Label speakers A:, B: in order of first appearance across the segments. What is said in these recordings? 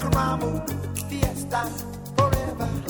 A: Caramo, Fiesta, forever.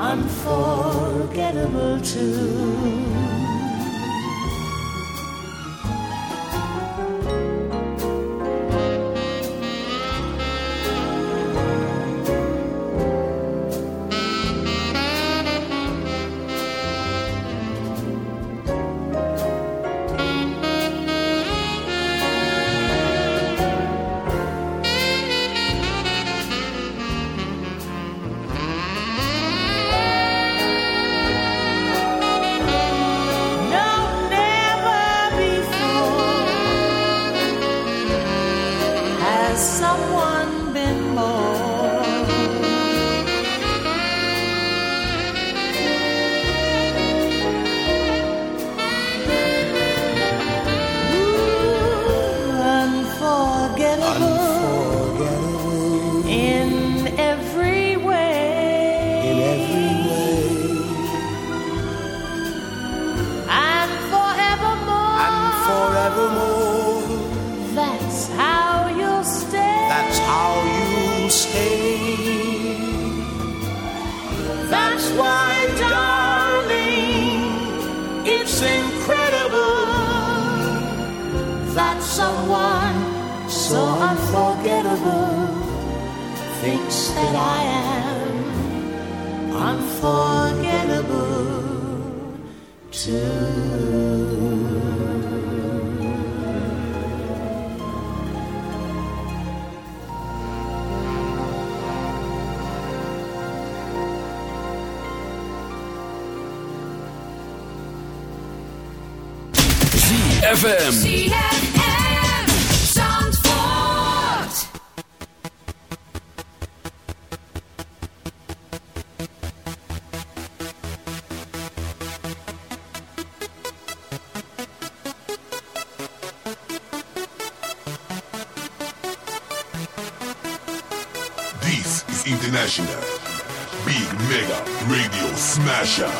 B: unforgettable
C: too. ZFM. This is International Big Mega Radio Smasher.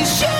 D: you
E: should.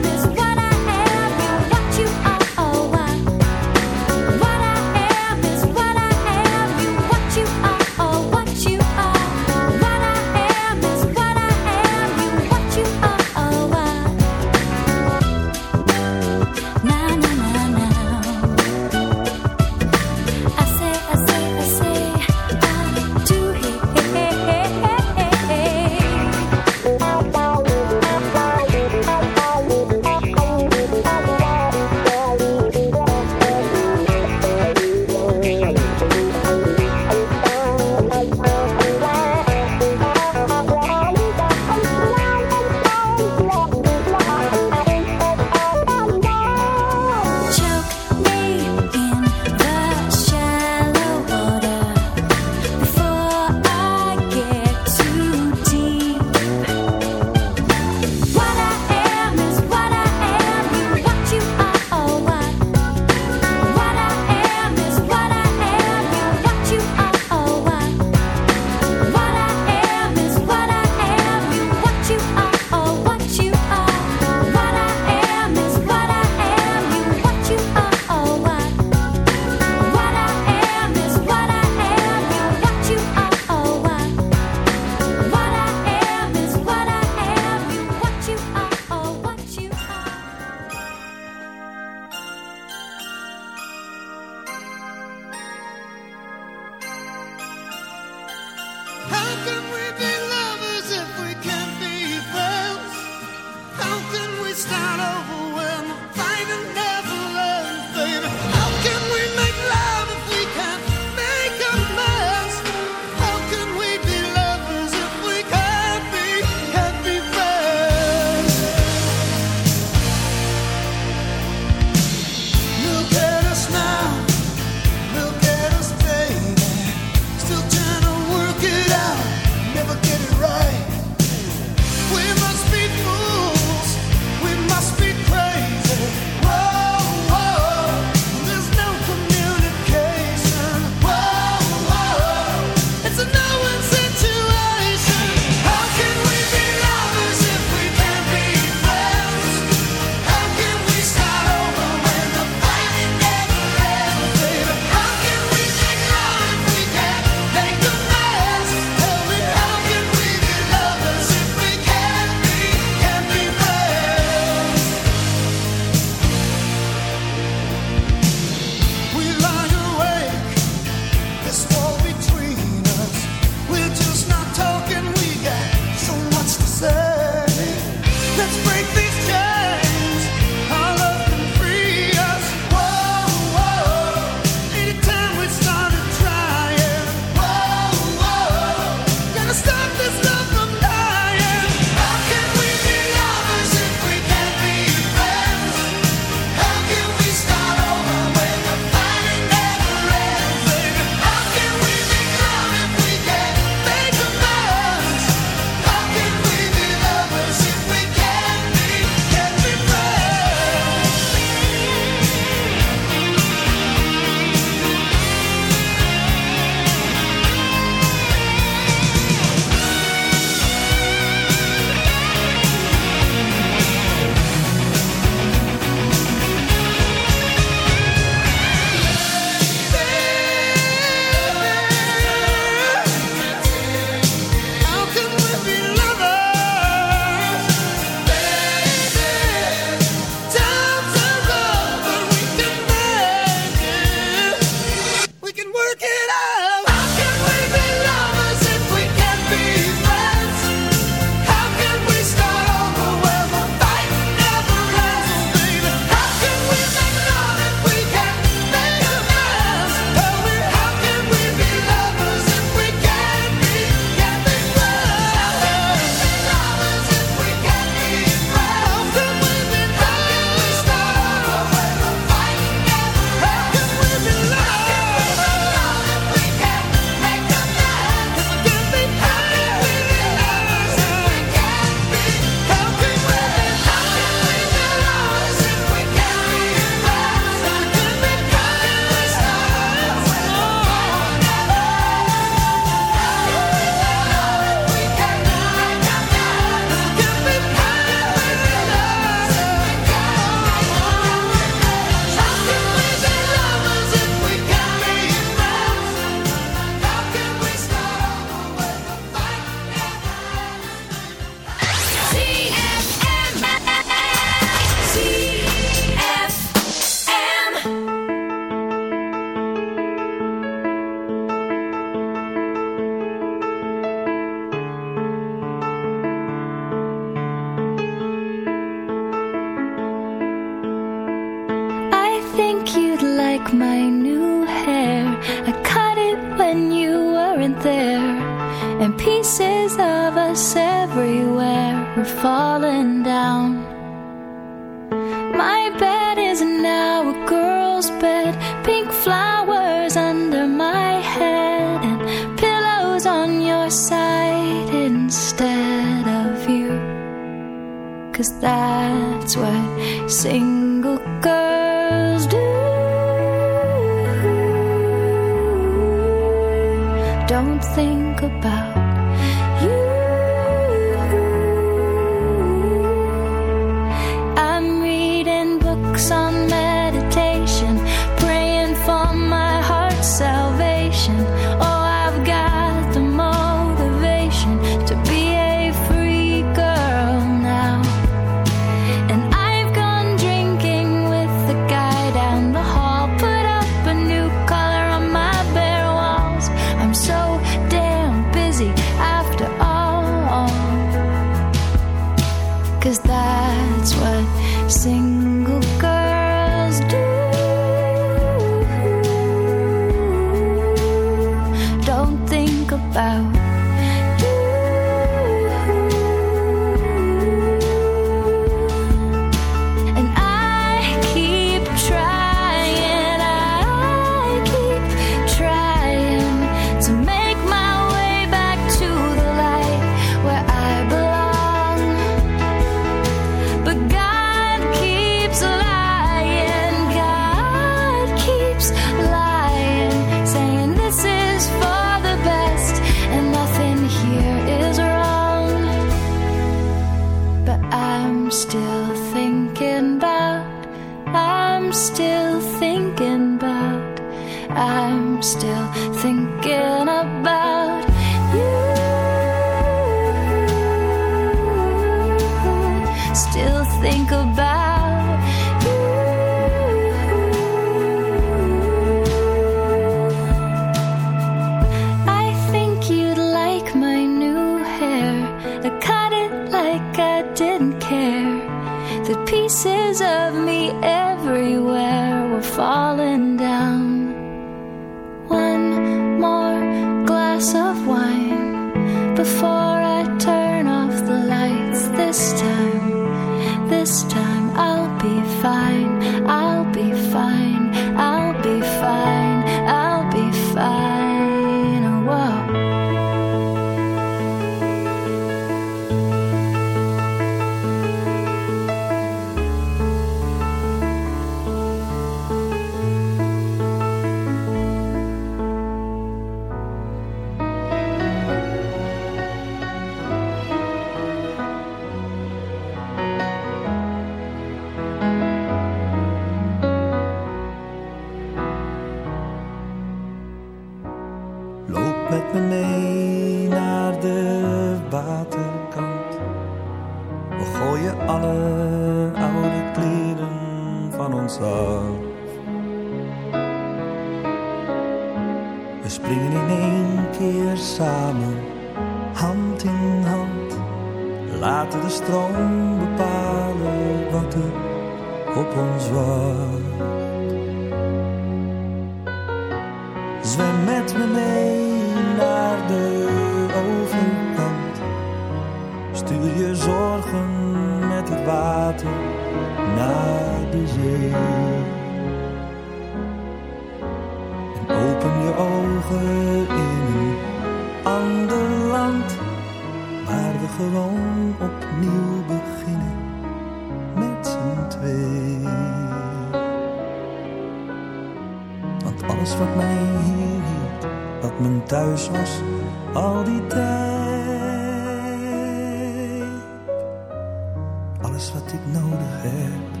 F: Alles wat ik nodig heb,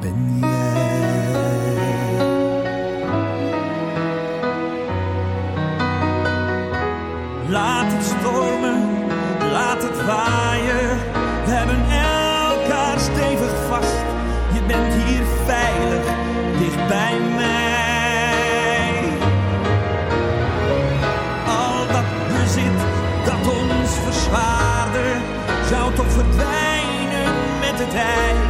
F: ben jij. today.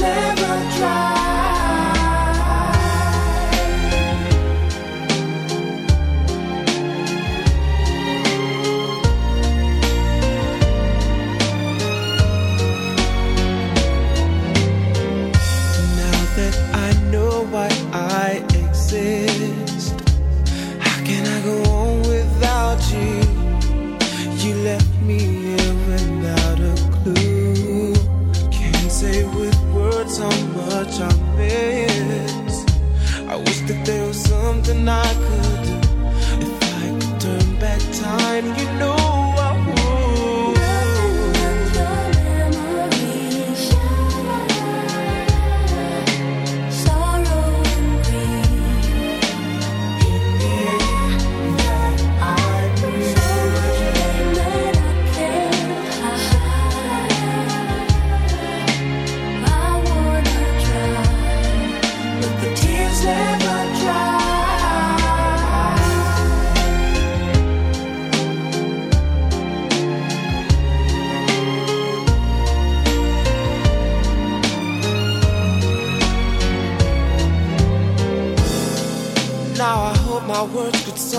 B: turn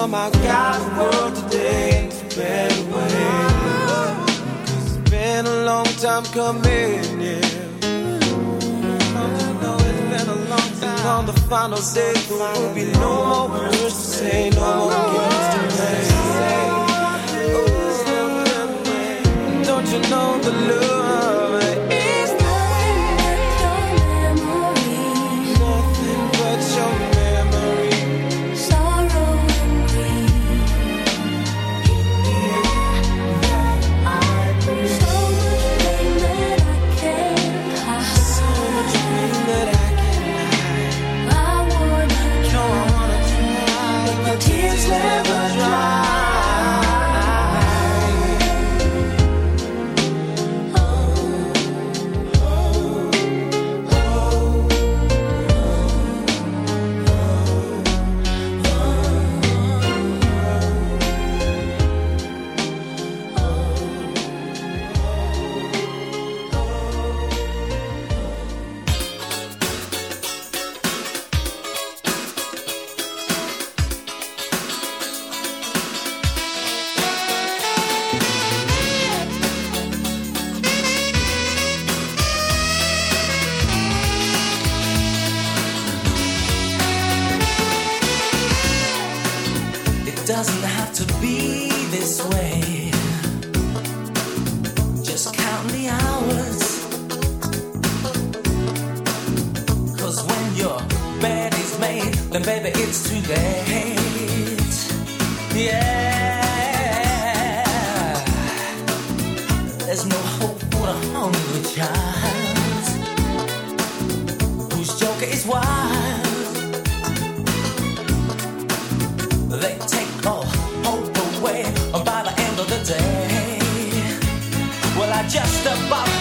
B: somehow guide the world today into a better way. Cause it's been a long time coming, yeah. Don't you know it's been a long time. And on the final day, there will be no more words to say, no more games to play. Don't you know the love
G: then baby it's too late. Yeah. There's no hope for a hungry child whose joker is wild. They take all hope away by the end of the day. Well, I just about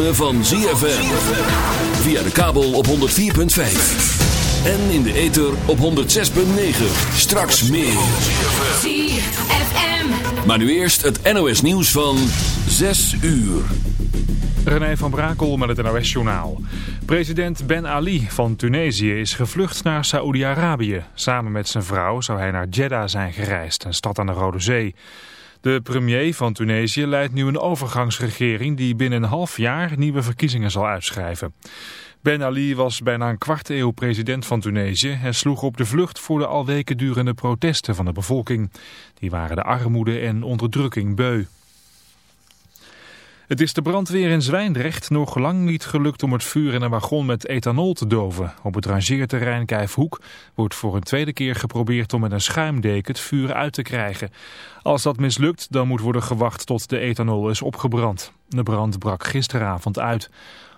H: ritme van ZFM. Via de kabel op 104.5. En in de ether op 106.9. Straks meer.
D: ZFM.
H: Maar nu eerst het NOS nieuws van 6 uur.
I: René van Brakel met het NOS-journaal. President Ben Ali van Tunesië is gevlucht naar Saoedi-Arabië. Samen met zijn vrouw zou hij naar Jeddah zijn gereisd, een stad aan de Rode Zee. De premier van Tunesië leidt nu een overgangsregering die binnen een half jaar nieuwe verkiezingen zal uitschrijven. Ben Ali was bijna een kwart eeuw president van Tunesië en sloeg op de vlucht voor de al weken durende protesten van de bevolking. Die waren de armoede en onderdrukking beu. Het is de brandweer in Zwijndrecht nog lang niet gelukt om het vuur in een wagon met ethanol te doven. Op het rangeerterrein Kijfhoek wordt voor een tweede keer geprobeerd om met een schuimdeken het vuur uit te krijgen. Als dat mislukt, dan moet worden gewacht tot de ethanol is opgebrand. De brand brak gisteravond uit.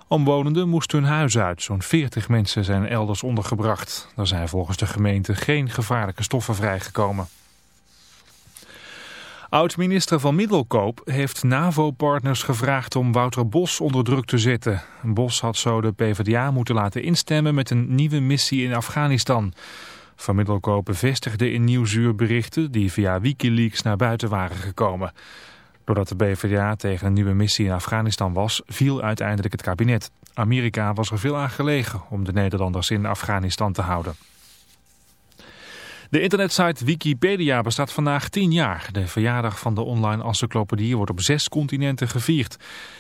I: Omwonenden moesten hun huis uit. Zo'n 40 mensen zijn elders ondergebracht. Er zijn volgens de gemeente geen gevaarlijke stoffen vrijgekomen. Oud-minister van Middelkoop heeft NAVO-partners gevraagd om Wouter Bos onder druk te zetten. Bos had zo de PvdA moeten laten instemmen met een nieuwe missie in Afghanistan. Van Middelkoop bevestigde in Nieuwsuur berichten die via Wikileaks naar buiten waren gekomen. Doordat de PvdA tegen een nieuwe missie in Afghanistan was, viel uiteindelijk het kabinet. Amerika was er veel aan gelegen om de Nederlanders in Afghanistan te houden. De internetsite Wikipedia bestaat vandaag 10 jaar. De verjaardag van de online encyclopedie wordt op zes continenten gevierd.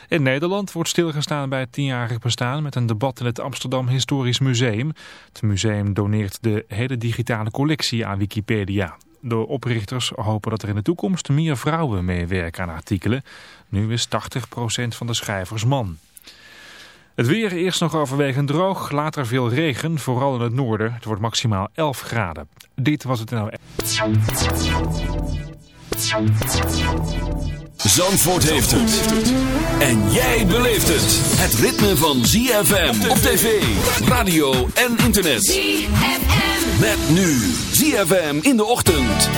I: In Nederland wordt stilgestaan bij het 10-jarig bestaan met een debat in het Amsterdam Historisch Museum. Het museum doneert de hele digitale collectie aan Wikipedia. De oprichters hopen dat er in de toekomst meer vrouwen meewerken aan artikelen. Nu is 80% van de schrijvers man. Het weer eerst nog overwegend droog, later veel regen, vooral in het noorden. Het wordt maximaal 11 graden. Dit was het nou.
H: Zandvoort heeft het. En jij beleeft het. Het ritme van ZFM op tv, radio en internet.
D: ZFM.
H: Met nu ZFM in de ochtend.